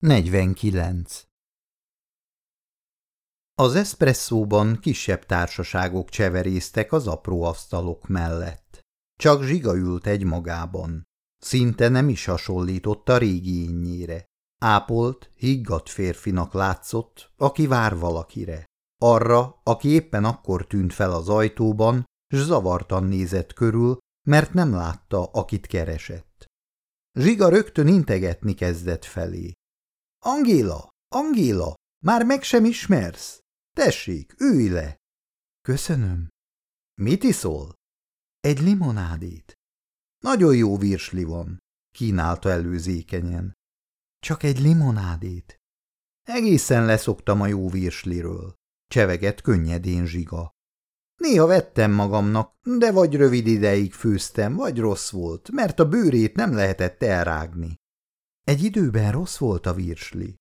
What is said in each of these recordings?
49. Az eszpresszóban kisebb társaságok cseverésztek az apró asztalok mellett. Csak zsiga ült egy magában. Szinte nem is hasonlított a régi ínnyére. Ápolt, higgadt férfinak látszott, aki vár valakire. Arra, aki éppen akkor tűnt fel az ajtóban, s zavartan nézett körül, mert nem látta, akit keresett. Zsiga rögtön integetni kezdett felé. Angéla, Angéla, már meg sem ismersz? Tessék, ülj le! Köszönöm. Mit iszol? Egy limonádét. Nagyon jó virsli van, kínálta előzékenyen. Csak egy limonádét. Egészen leszoktam a jó virsliről. Cseveget könnyedén zsiga. Néha vettem magamnak, de vagy rövid ideig főztem, vagy rossz volt, mert a bőrét nem lehetett elrágni. Egy időben rossz volt a virsli.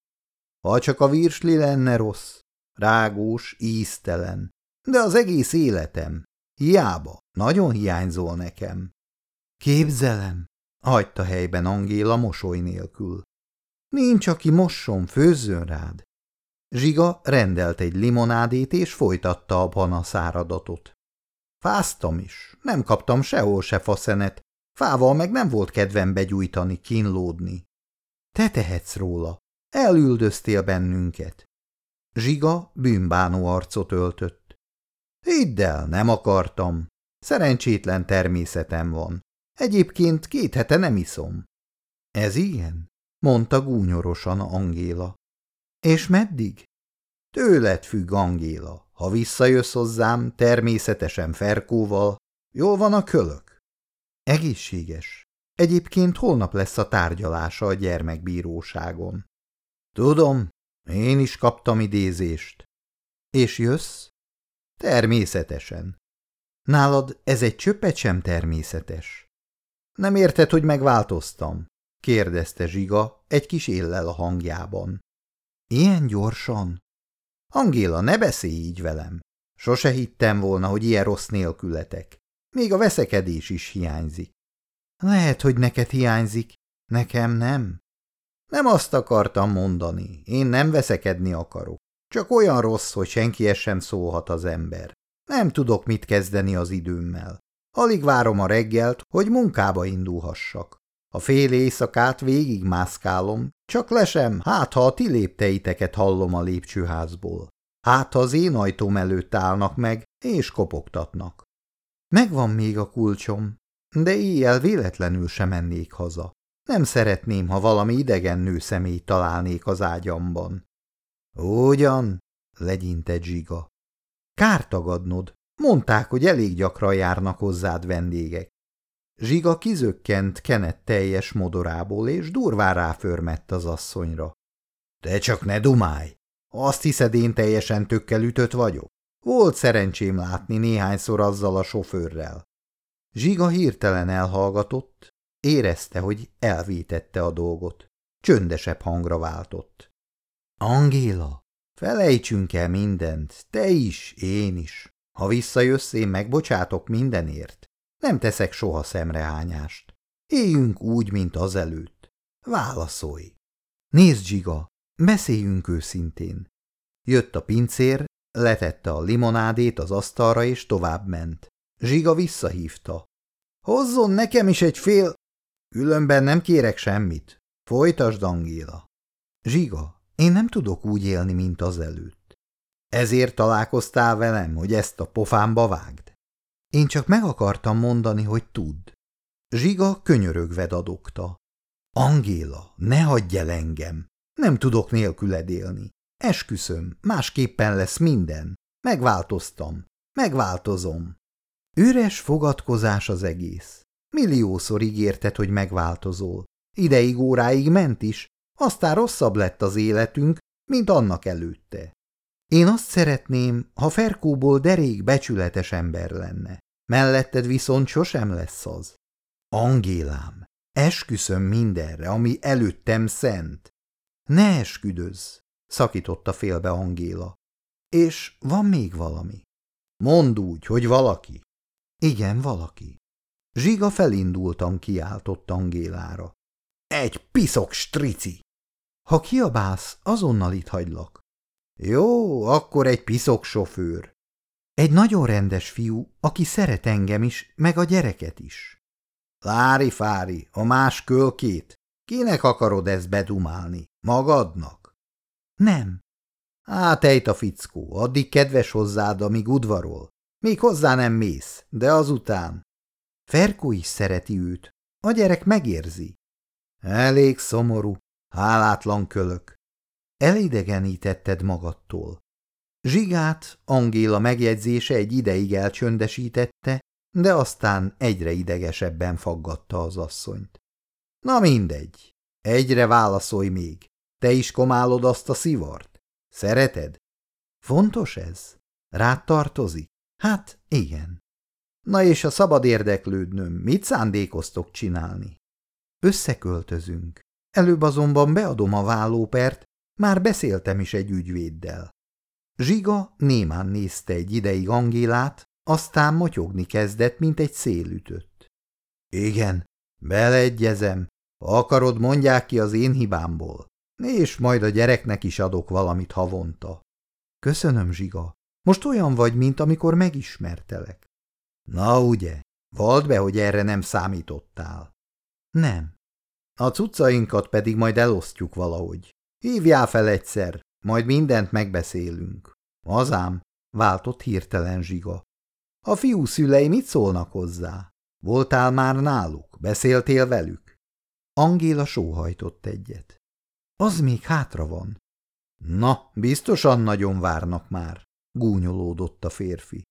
Ha csak a virsli lenne rossz, rágós, íztelen, de az egész életem, hiába, nagyon hiányzol nekem. Képzelem, hagyta helyben Angéla mosoly nélkül. Nincs, aki mosson, főzzön rád. Zsiga rendelt egy limonádét, és folytatta a panaszáradatot. Fáztam is, nem kaptam sehol se faszenet, fával meg nem volt kedvem begyújtani, kínlódni. Te tehetsz róla. Elüldöztél bennünket. Zsiga bűnbánó arcot öltött. Hidd el, nem akartam. Szerencsétlen természetem van. Egyébként két hete nem iszom. Ez ilyen? mondta gúnyorosan Angéla. És meddig? Tőled függ, Angéla. Ha visszajössz hozzám, természetesen Ferkóval, jól van a kölök? Egészséges. Egyébként holnap lesz a tárgyalása a gyermekbíróságon. Tudom, én is kaptam idézést. És jössz? Természetesen. Nálad ez egy csöppet sem természetes. Nem érted, hogy megváltoztam? kérdezte Zsiga egy kis éllel a hangjában. Ilyen gyorsan? Angéla, ne beszélj így velem. Sose hittem volna, hogy ilyen rossz nélkületek. Még a veszekedés is hiányzik. Lehet, hogy neked hiányzik, nekem nem. Nem azt akartam mondani, én nem veszekedni akarok. Csak olyan rossz, hogy senkihez sem szólhat az ember. Nem tudok mit kezdeni az időmmel. Alig várom a reggelt, hogy munkába indulhassak. A fél éjszakát végig mászkálom, csak lesem, hát ha a ti lépteiteket hallom a lépcsőházból. Hát ha az én ajtóm előtt állnak meg, és kopogtatnak. Megvan még a kulcsom, de éjjel véletlenül sem mennék haza. Nem szeretném, ha valami idegen nő személy találnék az ágyamban. Ugyan, legyintett zsiga. Kár tagadnod. Mondták, hogy elég gyakran járnak hozzád vendégek. Zsiga kizökkent kenet teljes modorából, és durván ráförmett az asszonyra. Te csak ne dumálj! Azt hiszed, én teljesen tökkel ütött vagyok? Volt szerencsém látni néhányszor azzal a sofőrrel. Zsiga hirtelen elhallgatott, érezte, hogy elvétette a dolgot. Csöndesebb hangra váltott. Angéla, felejtsünk el mindent, te is, én is. Ha visszajössz, én megbocsátok mindenért. Nem teszek soha szemrehányást. Éljünk úgy, mint azelőtt. Válaszolj. Nézd, Zsiga, beszéljünk őszintén. Jött a pincér, letette a limonádét az asztalra, és tovább ment. Zsiga visszahívta. Hozzon nekem is egy fél... Különben nem kérek semmit. Folytasd, Angéla. Zsiga, én nem tudok úgy élni, mint az előtt. Ezért találkoztál velem, hogy ezt a pofámba vágd? Én csak meg akartam mondani, hogy tudd. Zsiga könyörögve dadogta. Angéla, ne hagyj el engem. Nem tudok nélküled élni. Esküszöm, másképpen lesz minden. Megváltoztam. Megváltozom. Üres fogadkozás az egész. Milliószor ígérted, hogy megváltozol. Ideig óráig ment is, aztán rosszabb lett az életünk, mint annak előtte. Én azt szeretném, ha Ferkóból derék becsületes ember lenne. Melletted viszont sosem lesz az. Angélám, esküszöm mindenre, ami előttem szent. Ne esküdözz, szakította félbe Angéla. És van még valami. Mondd úgy, hogy valaki. Igen, valaki. Zsiga felindultam kiáltott Angélára. Egy piszok strici! Ha kiabálsz, azonnal itt hagylak. Jó, akkor egy piszok sofőr. Egy nagyon rendes fiú, aki szeret engem is, meg a gyereket is. Lári-fári, a más kölkét. Kinek akarod ezt bedumálni? Magadnak? Nem. Hát ejt a fickó, addig kedves hozzád, amíg udvarol. Még hozzá nem mész, de azután. Ferkó is szereti őt. A gyerek megérzi. Elég szomorú, hálátlan kölök. Elidegenítetted magadtól. Zsigát Angéla megjegyzése egy ideig elcsöndesítette, de aztán egyre idegesebben faggatta az asszonyt. Na mindegy, egyre válaszolj még. Te is komálod azt a szivart? Szereted? Fontos ez? Rád tartozik? Hát igen. Na és a szabad érdeklődnöm, mit szándékoztok csinálni? Összeköltözünk. Előbb azonban beadom a vállópert, már beszéltem is egy ügyvéddel. Zsiga némán nézte egy ideig Angélát, aztán motyogni kezdett, mint egy szélütött. Igen, beleegyezem. Akarod, mondják ki az én hibámból, és majd a gyereknek is adok valamit havonta. Köszönöm, Zsiga. Most olyan vagy, mint amikor megismertelek. Na ugye, vald be, hogy erre nem számítottál. Nem. A cuccainkat pedig majd elosztjuk valahogy. Hívjál fel egyszer, majd mindent megbeszélünk. Azám, váltott hirtelen zsiga. A fiú szülei mit szólnak hozzá? Voltál már náluk? Beszéltél velük? Angéla sóhajtott egyet. Az még hátra van. Na, biztosan nagyon várnak már, gúnyolódott a férfi.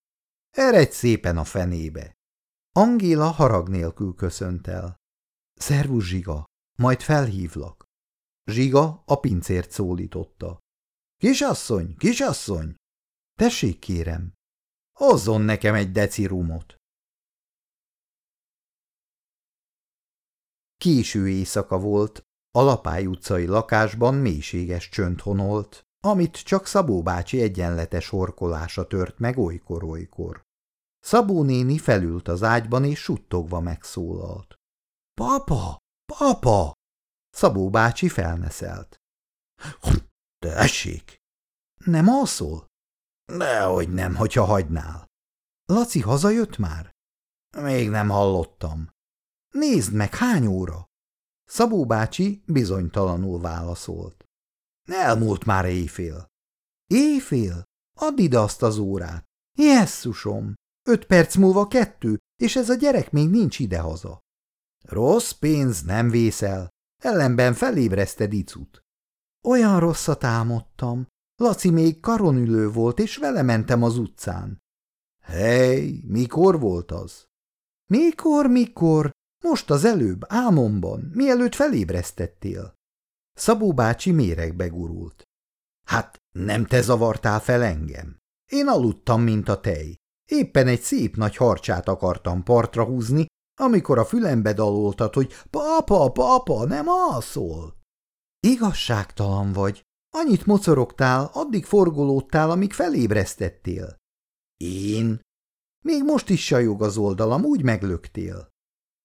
Eredj szépen a fenébe. Angéla harag nélkül köszönt el. Szervus, Zsiga, majd felhívlak. Zsiga a pincért szólította. Kisasszony, kisasszony! Tessék, kérem. Hozzon nekem egy deci rumot. Késő éjszaka volt, a Lapály utcai lakásban mélységes csönd honolt, amit csak Szabó bácsi egyenletes horkolása tört meg olykor-olykor. Szabó néni felült az ágyban és suttogva megszólalt. – Papa! Papa! Szabó bácsi felneszelt. – Tessék! – Nem alszol? – Dehogy nem, hogyha hagynál. – Laci hazajött már? – Még nem hallottam. – Nézd meg, hány óra? Szabó bácsi bizonytalanul válaszolt. – Elmúlt már éjfél. – Éjfél? Add ide azt az órát. Jesszusom! Öt perc múlva kettő, és ez a gyerek még nincs idehaza. Rossz pénz nem vészel, ellenben felébreszted icut. Olyan rosszat álmodtam. Laci még karonülő volt, és vele mentem az utcán. Hely, mikor volt az? Mikor, mikor? Most az előbb, álmomban, mielőtt felébresztettél. Szabó bácsi méregbe gurult. Hát nem te zavartál fel engem? Én aludtam, mint a tej. Éppen egy szép nagy harcsát akartam partra húzni, amikor a fülembe daloltad, hogy papa, papa, nem alszol. Igazságtalan vagy. Annyit mocorogtál, addig forgolódtál, amíg felébresztettél. Én? Még most is sajog az oldalam, úgy meglöktél.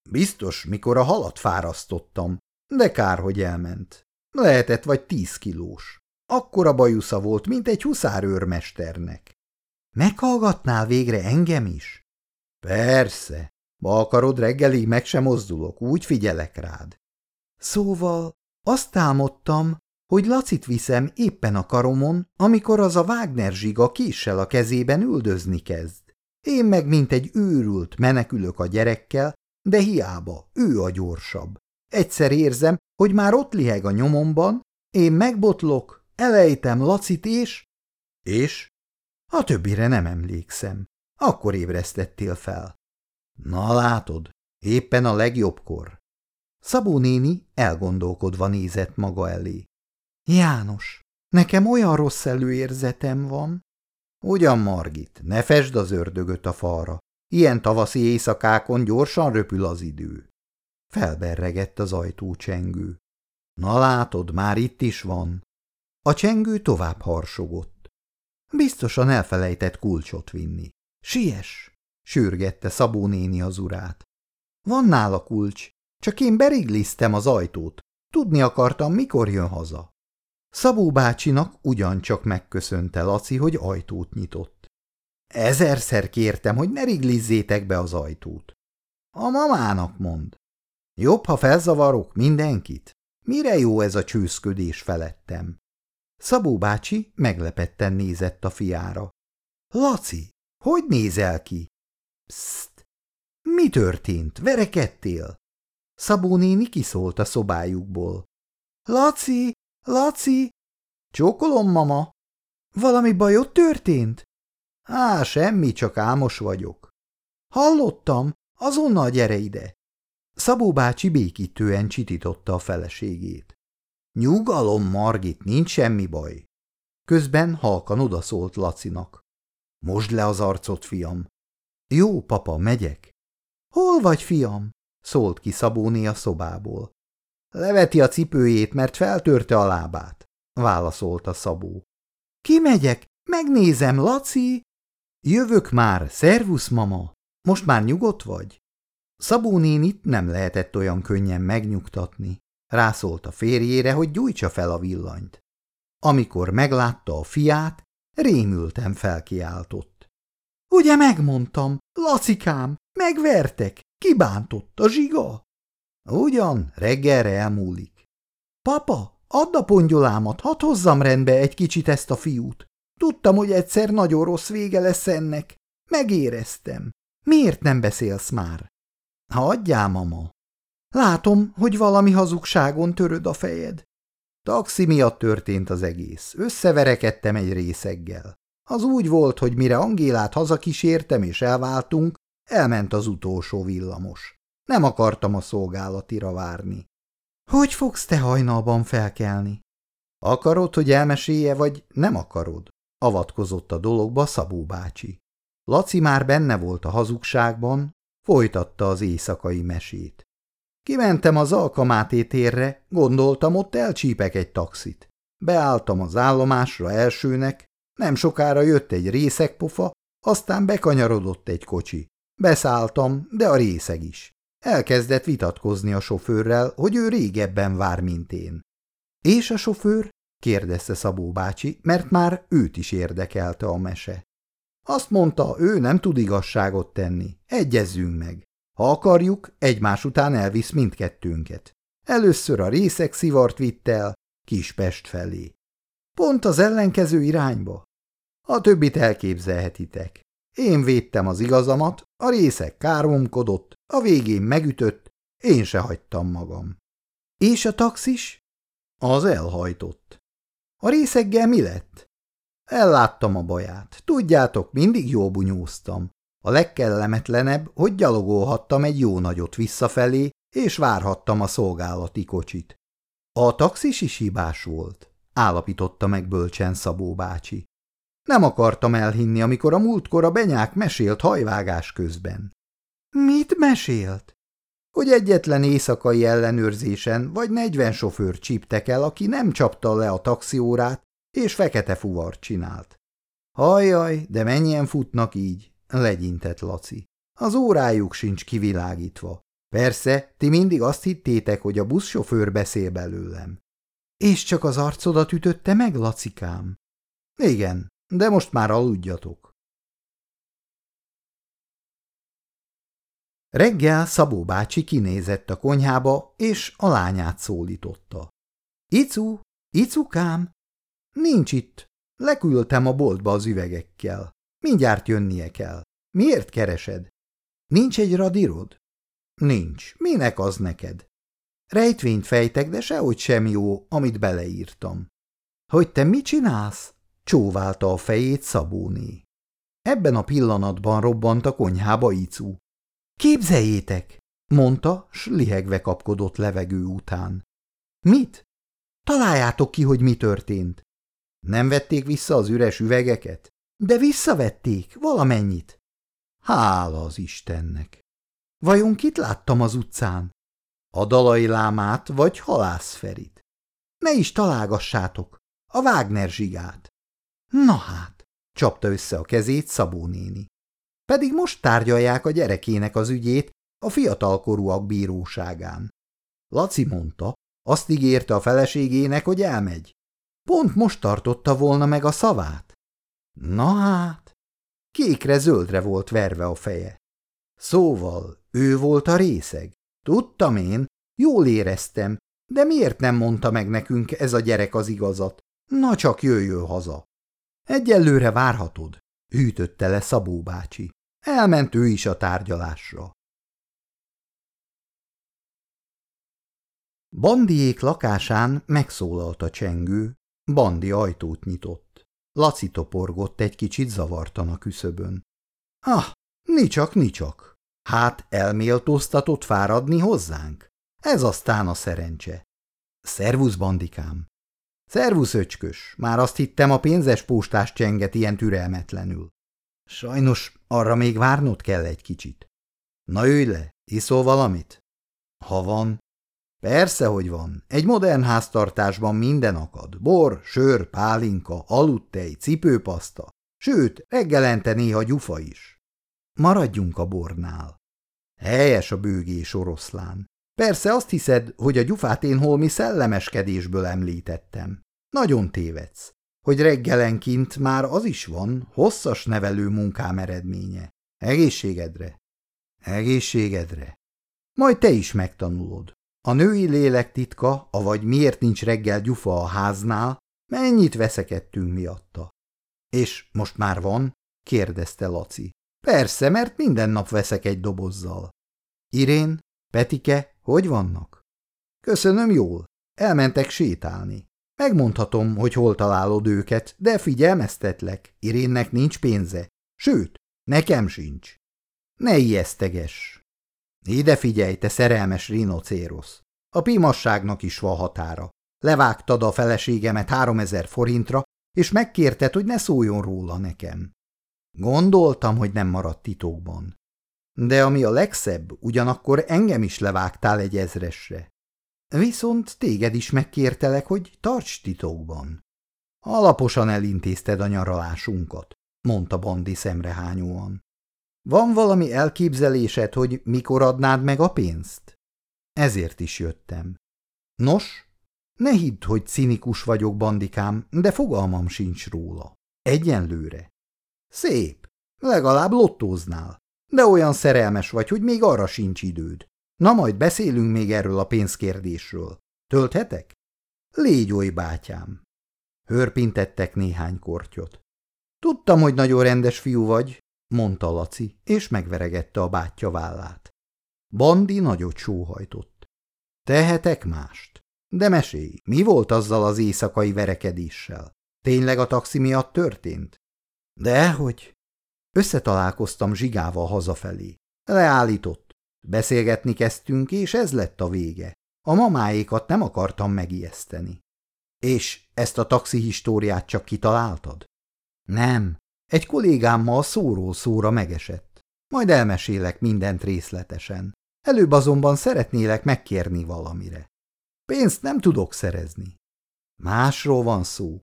Biztos, mikor a halat fárasztottam, de kár, hogy elment. Lehetett vagy tíz kilós. Akkora bajusza volt, mint egy huszárőrmesternek. Meghallgatnál végre engem is? Persze. Ma akarod, reggelig meg sem mozdulok, úgy figyelek rád. Szóval azt álmodtam, hogy Lacit viszem éppen a karomon, amikor az a Wagner zsiga késsel a kezében üldözni kezd. Én meg, mint egy őrült, menekülök a gyerekkel, de hiába, ő a gyorsabb. Egyszer érzem, hogy már ott liheg a nyomomban, én megbotlok, elejtem Lacit és... És? A többire nem emlékszem. Akkor ébresztettél fel. Na látod, éppen a legjobbkor. Szabó néni elgondolkodva nézett maga elé. János, nekem olyan rossz előérzetem van. Ugyan, Margit, ne fesd az ördögöt a falra. Ilyen tavaszi éjszakákon gyorsan röpül az idő. Felberregett az ajtó csengő. Na látod, már itt is van. A csengő tovább harsogott. Biztosan elfelejtett kulcsot vinni. Siess! sürgette Szabó néni az urát. Van nála kulcs, csak én berigliztem az ajtót. Tudni akartam, mikor jön haza. Szabó bácsinak ugyancsak megköszönte Laci, hogy ajtót nyitott. Ezerszer kértem, hogy ne riglizzétek be az ajtót. A mamának mond. Jobb, ha felzavarok mindenkit? Mire jó ez a csőszködés felettem? Szabó bácsi meglepetten nézett a fiára. Laci, hogy nézel ki? Pszt! Mi történt? Verekedtél? Szabó néni kiszólt a szobájukból. Laci, Laci! Csókolom, mama! Valami bajod történt? Á, semmi, csak álmos vagyok. Hallottam, azonnal gyere ide! Szabó bácsi békítően csitította a feleségét. Nyugalom, Margit, nincs semmi baj. Közben halkan odaszólt Lacinak. Most le az arcot, fiam. Jó, papa, megyek. Hol vagy, fiam? szólt ki Szabóné a szobából. Leveti a cipőjét, mert feltörte a lábát, válaszolta Szabó. Kimegyek, megnézem, Laci. Jövök már, szervusz, mama. Most már nyugodt vagy? Szabó nénit nem lehetett olyan könnyen megnyugtatni. Rászólt a férjére, hogy gyújtsa fel a villanyt. Amikor meglátta a fiát, rémülten felkiáltott. Ugye megmondtam, Lacikám, megvertek, kibántott a zsiga? Ugyan, reggelre elmúlik. Papa, add a pongyolámat, hadd hozzam rendbe egy kicsit ezt a fiút. Tudtam, hogy egyszer nagyon rossz vége lesz ennek. Megéreztem. Miért nem beszélsz már? Hagyjál, mama. Látom, hogy valami hazugságon töröd a fejed. Taxi miatt történt az egész. Összeverekedtem egy részeggel. Az úgy volt, hogy mire Angélát hazakísértem és elváltunk, elment az utolsó villamos. Nem akartam a szolgálatira várni. Hogy fogsz te hajnalban felkelni? Akarod, hogy elmesélje, vagy nem akarod? Avatkozott a dologba Szabó bácsi. Laci már benne volt a hazugságban, folytatta az éjszakai mesét. Kimentem az Alkamáté térre, gondoltam, ott elcsípek egy taxit. Beálltam az állomásra elsőnek, nem sokára jött egy részegpofa, aztán bekanyarodott egy kocsi. Beszálltam, de a részeg is. Elkezdett vitatkozni a sofőrrel, hogy ő régebben vár, mint én. És a sofőr? kérdezte Szabó bácsi, mert már őt is érdekelte a mese. Azt mondta, ő nem tud igazságot tenni. Egyezzünk meg. Ha akarjuk, egymás után elvisz mindkettőnket. Először a részek szivart vitt el, Kispest felé. Pont az ellenkező irányba. A többit elképzelhetitek. Én védtem az igazamat, a részek káromkodott, a végén megütött, én se hagytam magam. És a taxis? Az elhajtott. A részeggel mi lett? Elláttam a baját. Tudjátok, mindig jó bunyóztam. A legkellemetlenebb, hogy gyalogolhattam egy jó nagyot visszafelé, és várhattam a szolgálati kocsit. A taxis is hibás volt, állapította meg bölcsen Szabó bácsi. Nem akartam elhinni, amikor a múltkor a benyák mesélt hajvágás közben. Mit mesélt? Hogy egyetlen éjszakai ellenőrzésen vagy negyven sofőr csíptek el, aki nem csapta le a taxiórát, és fekete fuvart csinált. Hajjaj, de mennyien futnak így, legyintett Laci. Az órájuk sincs kivilágítva. Persze, ti mindig azt hittétek, hogy a buszsofőr beszél belőlem. És csak az arcodat ütötte meg, Lacikám? Igen, de most már aludjatok. Reggel Szabó bácsi kinézett a konyhába, és a lányát szólította. Icu, icukám! Nincs itt. Leküldtem a boltba az üvegekkel. Mindjárt jönnie kell. Miért keresed? Nincs egy radírod? Nincs. Minek az neked? Rejtvényt fejtek, de sehogy sem jó, amit beleírtam. Hogy te mit csinálsz? Csóválta a fejét Szabóné. Ebben a pillanatban robbant a konyhába Icu. Képzeljétek, mondta, s lihegve kapkodott levegő után. Mit? Találjátok ki, hogy mi történt. Nem vették vissza az üres üvegeket? De visszavették, valamennyit. Hála az Istennek! Vajon kit láttam az utcán? A dalai lámát vagy halászferit? Ne is találgassátok, a Wagner zsigát. Na hát, csapta össze a kezét Szabó néni. Pedig most tárgyalják a gyerekének az ügyét a fiatalkorúak bíróságán. Laci mondta, azt ígérte a feleségének, hogy elmegy. Pont most tartotta volna meg a szavát. Na hát, kékre-zöldre volt verve a feje. Szóval ő volt a részeg. Tudtam én, jól éreztem, de miért nem mondta meg nekünk ez a gyerek az igazat? Na csak jöjjön haza. Egyelőre várhatod, hűtötte le Szabó bácsi. Elment ő is a tárgyalásra. Bandiék lakásán megszólalt a csengő, Bandi ajtót nyitott. Laci toporgott egy kicsit zavartan a küszöbön. Ah, nicsak, nicsak. Hát elméltóztatott fáradni hozzánk? Ez aztán a szerencse. Szervusz, bandikám. Szervusz, öcskös. Már azt hittem, a pénzes postás csenget ilyen türelmetlenül. Sajnos arra még várnod kell egy kicsit. Na ülj le, iszol valamit? Ha van. Persze, hogy van. Egy modern háztartásban minden akad. Bor, sör, pálinka, aludtej, cipőpaszta. Sőt, reggelente néha gyufa is. Maradjunk a bornál. Helyes a bőgés oroszlán. Persze azt hiszed, hogy a gyufát én holmi szellemeskedésből említettem. Nagyon tévedsz, hogy reggelenként már az is van, hosszas nevelő munkám eredménye. Egészségedre. Egészségedre. Majd te is megtanulod. A női lélek titka, avagy miért nincs reggel gyufa a háznál, mennyit veszekedtünk miatta. És most már van? kérdezte Laci. Persze, mert minden nap veszek egy dobozzal. Irén, Petike, hogy vannak? Köszönöm jól. Elmentek sétálni. Megmondhatom, hogy hol találod őket, de figyelmeztetlek, Irénnek nincs pénze. Sőt, nekem sincs. Ne ijeszteges. Ide figyelj, te szerelmes rinocérosz. A pimasságnak is van határa. Levágtad a feleségemet háromezer forintra, és megkérted, hogy ne szóljon róla nekem. Gondoltam, hogy nem maradt titokban. De ami a legszebb, ugyanakkor engem is levágtál egy ezresre. Viszont téged is megkértelek, hogy tarts titokban. Alaposan elintézted a nyaralásunkat, mondta Bandi szemrehányóan. Van valami elképzelésed, hogy mikor adnád meg a pénzt? Ezért is jöttem. Nos, ne hidd, hogy cinikus vagyok, bandikám, de fogalmam sincs róla. Egyenlőre. Szép, legalább lottóznál, de olyan szerelmes vagy, hogy még arra sincs időd. Na majd beszélünk még erről a pénzkérdésről. Tölthetek? Légy oly, bátyám. Hörpintettek néhány kortyot. Tudtam, hogy nagyon rendes fiú vagy, mondta Laci, és megveregette a bátyja vállát. Bandi nagyot sóhajtott. Tehetek mást? De mesélj, mi volt azzal az éjszakai verekedéssel? Tényleg a taxi miatt történt? Dehogy. Összetalálkoztam zsigával hazafelé. Leállított. Beszélgetni kezdtünk, és ez lett a vége. A mamáékat nem akartam megijeszteni. És ezt a taxi históriát csak kitaláltad? Nem. Egy kollégámmal szóról szóra megesett. Majd elmesélek mindent részletesen. Előbb azonban szeretnélek megkérni valamire. Pénzt nem tudok szerezni. Másról van szó.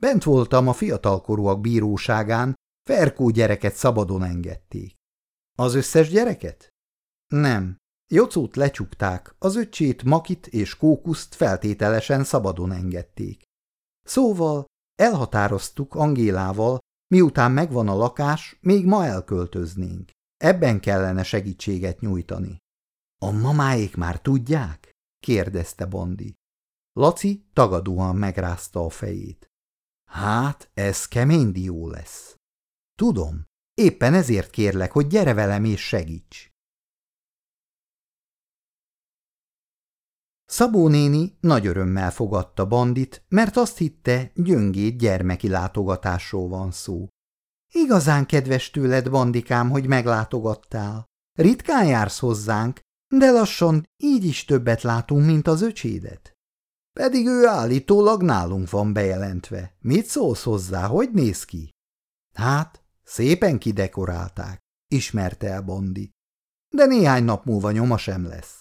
Bent voltam a fiatalkorúak bíróságán, Ferkó gyereket szabadon engedték. Az összes gyereket? Nem. Jocót lecsukták, az öccsét, Makit és Kókuszt feltételesen szabadon engedték. Szóval elhatároztuk Angélával, miután megvan a lakás, még ma elköltöznénk. Ebben kellene segítséget nyújtani. A mamáék már tudják? kérdezte Bondi. Laci tagadóan megrázta a fejét. Hát, ez kemény dió lesz. Tudom, éppen ezért kérlek, hogy gyere velem és segíts. Szabó néni nagy örömmel fogadta Bandit, mert azt hitte, gyöngét gyermeki látogatásról van szó. Igazán kedves tőled, Bandikám, hogy meglátogattál. Ritkán jársz hozzánk, de lassan így is többet látunk, mint az öcsédet. Pedig ő állítólag nálunk van bejelentve. Mit szólsz hozzá, hogy néz ki? Hát, szépen kidekorálták, ismerte el Bondi. De néhány nap múlva nyoma sem lesz.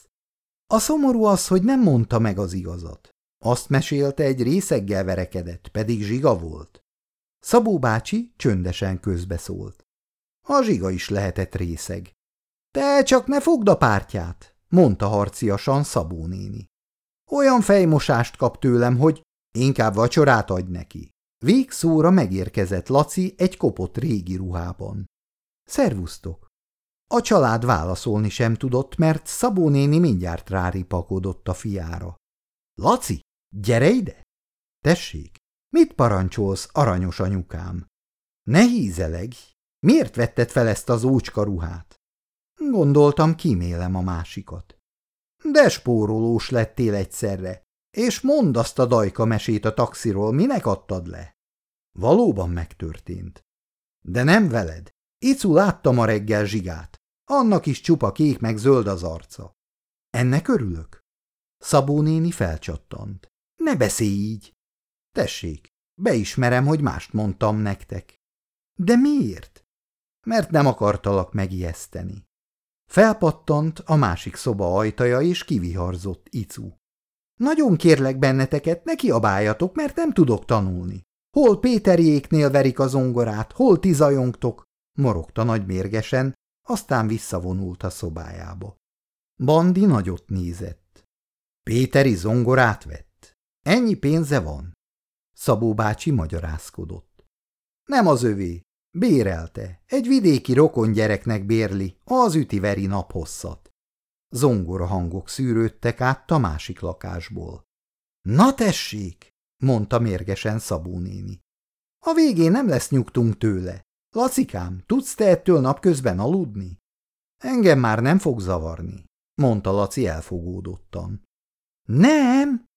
A szomorú az, hogy nem mondta meg az igazat. Azt mesélte, egy részeggel verekedett, pedig zsiga volt. Szabó bácsi csöndesen közbeszólt. A zsiga is lehetett részeg. Te csak ne fogd a pártját, mondta harciasan Szabó néni. Olyan fejmosást kap tőlem, hogy Inkább vacsorát adj neki. Végszóra megérkezett Laci egy kopott régi ruhában. Szervusztok! A család válaszolni sem tudott, mert Szabó néni mindjárt ráripakodott a fiára. Laci, gyere ide! Tessék, mit parancsolsz, aranyos anyukám? Ne hízeleg! Miért vetted fel ezt az ócska ruhát? Gondoltam, kímélem a másikat. De spórolós lettél egyszerre, és mondd azt a dajka mesét a taxiról, minek adtad le? Valóban megtörtént. De nem veled. Icu látta ma reggel zsigát. Annak is csupa kék meg zöld az arca. Ennek örülök? Szabó néni felcsattant. Ne beszélj így. Tessék, beismerem, hogy mást mondtam nektek. De miért? Mert nem akartalak megijeszteni. Felpattant a másik szoba ajtaja, és kiviharzott Icu. Nagyon kérlek benneteket, ne kiabáljatok, mert nem tudok tanulni. Hol Péterjéknél verik a zongorát, hol ti zajongtok, morogta nagy mérgesen, aztán visszavonult a szobájába. Bandi nagyot nézett. Péteri zongorát vett. Ennyi pénze van? Szabó bácsi magyarázkodott. Nem az övé, bérelte. Egy vidéki rokon gyereknek bérli, az ütiveri naphosszat. Zongora hangok szűrődtek át a másik lakásból. Na tessék, mondta mérgesen Szabó néni. A végén nem lesz nyugtunk tőle. Lacikám, tudsz te ettől napközben aludni? Engem már nem fog zavarni, mondta Laci elfogódottan. Nem!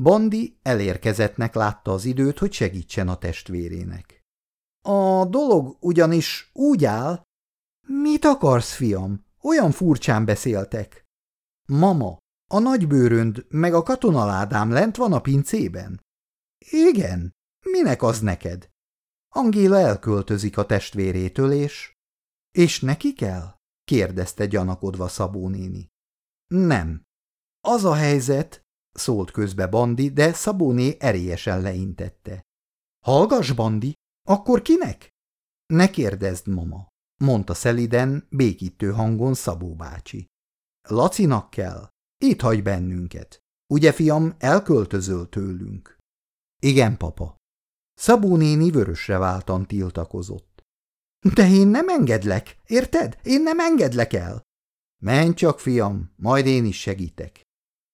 Bandi elérkezettnek látta az időt, hogy segítsen a testvérének. A dolog ugyanis úgy áll. Mit akarsz, fiam? Olyan furcsán beszéltek. Mama, a nagybőrönd meg a katonaládám lent van a pincében? Igen. Minek az neked? Angéla elköltözik a testvérétől, és... És neki kell? kérdezte gyanakodva Szabó néni. Nem. Az a helyzet, szólt közbe Bandi, de Szabóné erélyesen leintette. Hallgass, Bandi, akkor kinek? Ne kérdezd, mama, mondta szeliden, békítő hangon Szabó bácsi. Lacinak kell. Itt hagy bennünket. Ugye, fiam, elköltözöl tőlünk? Igen, papa. Szabó néni vörösre váltan tiltakozott. De én nem engedlek, érted? Én nem engedlek el. Menj csak, fiam, majd én is segítek.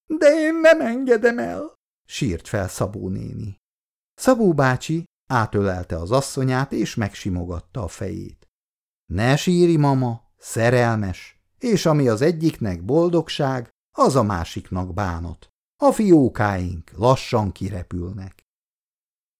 De én nem engedem el, sírt fel Szabó néni. Szabó bácsi átölelte az asszonyát, és megsimogatta a fejét. Ne síri, mama, szerelmes, és ami az egyiknek boldogság, az a másiknak bánat. A fiókáink lassan kirepülnek.